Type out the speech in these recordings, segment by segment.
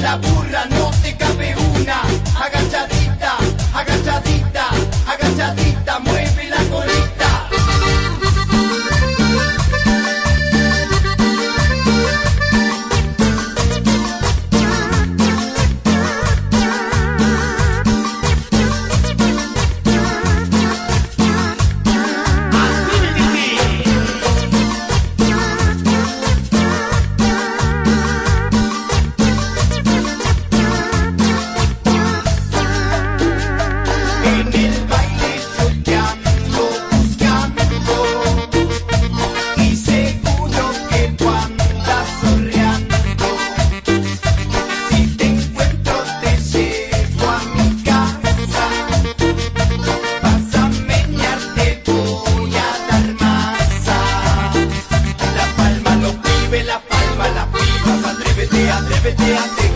la burra no te cabe una. Agachadita, agachadita, agachadita, mueve la cola.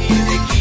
y